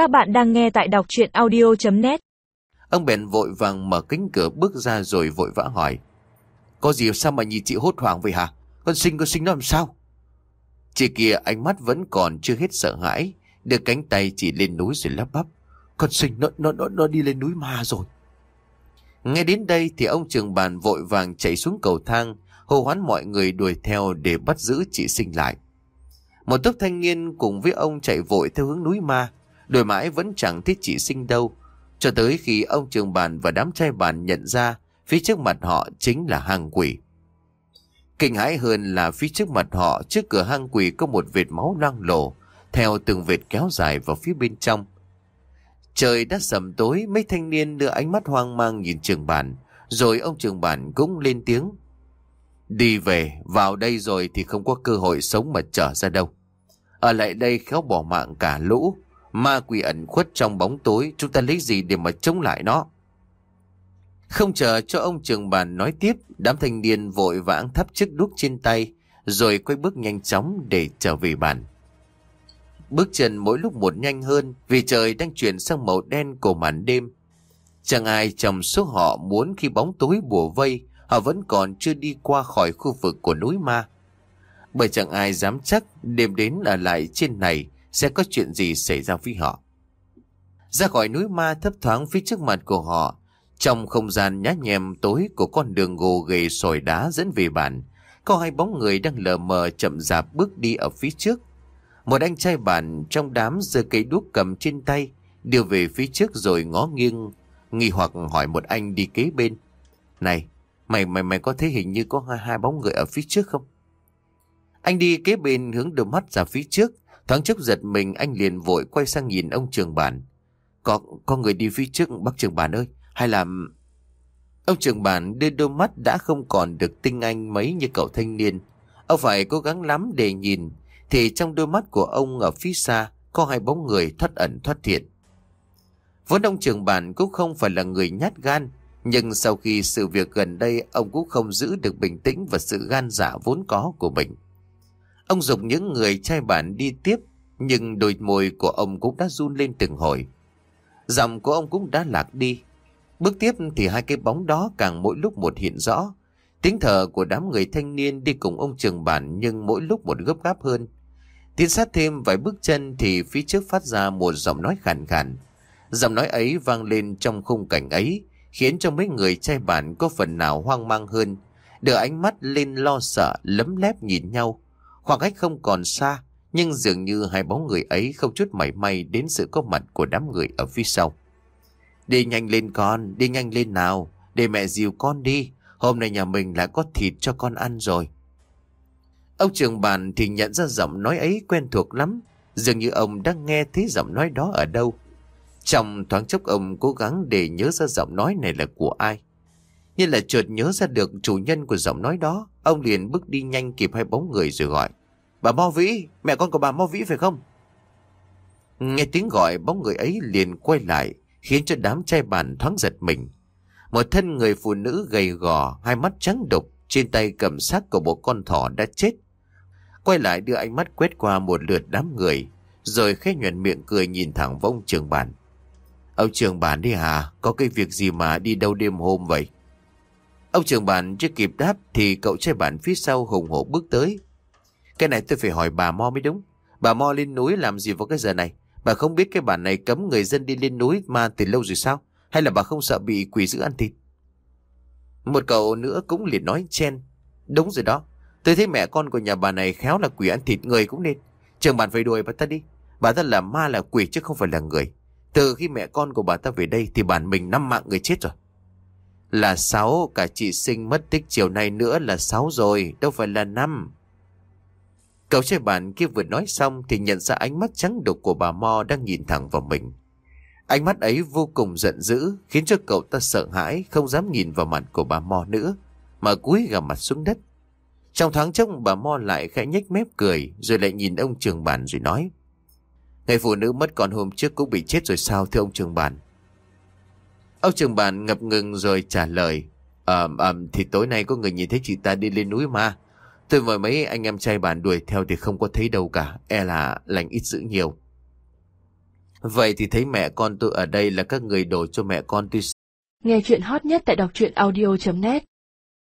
Các bạn đang nghe tại đọc chuyện audio.net Ông bèn vội vàng mở cánh cửa bước ra rồi vội vã hỏi. Có gì sao mà nhìn chị hốt hoảng vậy hả? Con sinh con sinh nó làm sao? Chị kia ánh mắt vẫn còn chưa hết sợ hãi. Đưa cánh tay chỉ lên núi rồi lắp bắp. Con sinh nó, nó, nó, nó đi lên núi ma rồi. Nghe đến đây thì ông trường bàn vội vàng chạy xuống cầu thang, hô hoán mọi người đuổi theo để bắt giữ chị sinh lại. Một tốp thanh niên cùng với ông chạy vội theo hướng núi ma, đuổi mãi vẫn chẳng thấy chị sinh đâu. Cho tới khi ông trường bàn và đám trai bàn nhận ra phía trước mặt họ chính là hang quỷ. Kinh hãi hơn là phía trước mặt họ trước cửa hang quỷ có một vệt máu loang lổ, theo từng vệt kéo dài vào phía bên trong. Trời đã sầm tối, mấy thanh niên đưa ánh mắt hoang mang nhìn trường bản, rồi ông trường bản cũng lên tiếng. Đi về, vào đây rồi thì không có cơ hội sống mà trở ra đâu. Ở lại đây khéo bỏ mạng cả lũ, ma quỷ ẩn khuất trong bóng tối, chúng ta lấy gì để mà chống lại nó? Không chờ cho ông trường bàn nói tiếp, đám thanh niên vội vãng thắp chiếc đuốc trên tay, rồi quay bước nhanh chóng để trở về bàn. Bước chân mỗi lúc một nhanh hơn vì trời đang chuyển sang màu đen của màn đêm. Chẳng ai trong số họ muốn khi bóng tối bùa vây, họ vẫn còn chưa đi qua khỏi khu vực của núi ma. Bởi chẳng ai dám chắc đêm đến ở lại trên này sẽ có chuyện gì xảy ra với họ. Ra khỏi núi ma thấp thoáng phía trước mặt của họ, trong không gian nhá nhem tối của con đường gồ ghề sỏi đá dẫn về bản, có hai bóng người đang lờ mờ chậm rạp bước đi ở phía trước. Một anh trai bản trong đám giơ cây đuốc cầm trên tay, đưa về phía trước rồi ngó nghiêng, nghi hoặc hỏi một anh đi kế bên. Này, mày mày mày có thấy hình như có hai, hai bóng người ở phía trước không? Anh đi kế bên hướng đôi mắt ra phía trước, thoáng chốc giật mình anh liền vội quay sang nhìn ông trường bản. Có, có người đi phía trước bác trường bản ơi, hay là... Ông trường bản đưa đôi mắt đã không còn được tinh anh mấy như cậu thanh niên. Ông phải cố gắng lắm để nhìn, thì trong đôi mắt của ông ở phía xa có hai bóng người thoát ẩn thoát thiện. Vốn ông trường bản cũng không phải là người nhát gan, nhưng sau khi sự việc gần đây ông cũng không giữ được bình tĩnh và sự gan dạ vốn có của mình. Ông dục những người trai bản đi tiếp, nhưng đôi môi của ông cũng đã run lên từng hồi. Giọng của ông cũng đã lạc đi. Bước tiếp thì hai cái bóng đó càng mỗi lúc một hiện rõ. Tiếng thở của đám người thanh niên đi cùng ông trường bản nhưng mỗi lúc một gấp gáp hơn. Tiến sát thêm vài bước chân thì phía trước phát ra một giọng nói khàn khàn. Giọng nói ấy vang lên trong khung cảnh ấy, khiến cho mấy người trai bản có phần nào hoang mang hơn, đưa ánh mắt lên lo sợ, lấm lép nhìn nhau. Khoảng cách không còn xa, nhưng dường như hai bóng người ấy không chút mảy may đến sự có mặt của đám người ở phía sau. Đi nhanh lên con, đi nhanh lên nào, để mẹ dìu con đi, hôm nay nhà mình lại có thịt cho con ăn rồi. Ông trường bàn thì nhận ra giọng nói ấy quen thuộc lắm, dường như ông đang nghe thấy giọng nói đó ở đâu. Trong thoáng chốc ông cố gắng để nhớ ra giọng nói này là của ai. Như là chợt nhớ ra được chủ nhân của giọng nói đó, ông liền bước đi nhanh kịp hai bóng người rồi gọi. Bà Mo Vĩ, mẹ con của bà Mo Vĩ phải không? Nghe tiếng gọi bóng người ấy liền quay lại, khiến cho đám trai bàn thoáng giật mình. Một thân người phụ nữ gầy gò, hai mắt trắng đục, trên tay cầm xác của một con thỏ đã chết. Quay lại đưa ánh mắt quét qua một lượt đám người, rồi khẽ nhuận miệng cười nhìn thẳng vào ông trường bản. Ông trường bản đi hả? Có cái việc gì mà đi đâu đêm hôm vậy? Ông trường bản chưa kịp đáp thì cậu trai bản phía sau hùng hổ bước tới. Cái này tôi phải hỏi bà Mo mới đúng. Bà Mo lên núi làm gì vào cái giờ này? Bà không biết cái bản này cấm người dân đi lên núi mà từ lâu rồi sao? Hay là bà không sợ bị quỷ dữ ăn thịt? Một cậu nữa cũng liền nói, chen. Đúng rồi đó. Tôi thấy mẹ con của nhà bà này khéo là quỷ ăn thịt người cũng nên. Trường bản phải đuổi bà ta đi. Bà ta là ma là quỷ chứ không phải là người. Từ khi mẹ con của bà ta về đây thì bản mình năm mạng người chết rồi. Là sáu, cả chị sinh mất tích chiều nay nữa là sáu rồi, đâu phải là năm. Cậu trai bạn kia vừa nói xong thì nhận ra ánh mắt trắng đục của bà Mo đang nhìn thẳng vào mình. Ánh mắt ấy vô cùng giận dữ, khiến cho cậu ta sợ hãi, không dám nhìn vào mặt của bà Mo nữa, mà cúi gằm mặt xuống đất. Trong thoáng chốc bà Mo lại khẽ nhếch mép cười, rồi lại nhìn ông trường bản rồi nói. Người phụ nữ mất con hôm trước cũng bị chết rồi sao thưa ông trường bản? Ông trường bản ngập ngừng rồi trả lời. Ờm um, um, thì tối nay có người nhìn thấy chị ta đi lên núi mà. Tôi mời mấy anh em trai bạn đuổi theo thì không có thấy đâu cả. E là lành ít dữ nhiều. Vậy thì thấy mẹ con tôi ở đây là các người đổ cho mẹ con tôi Nghe chuyện hot nhất tại đọc truyện audio.net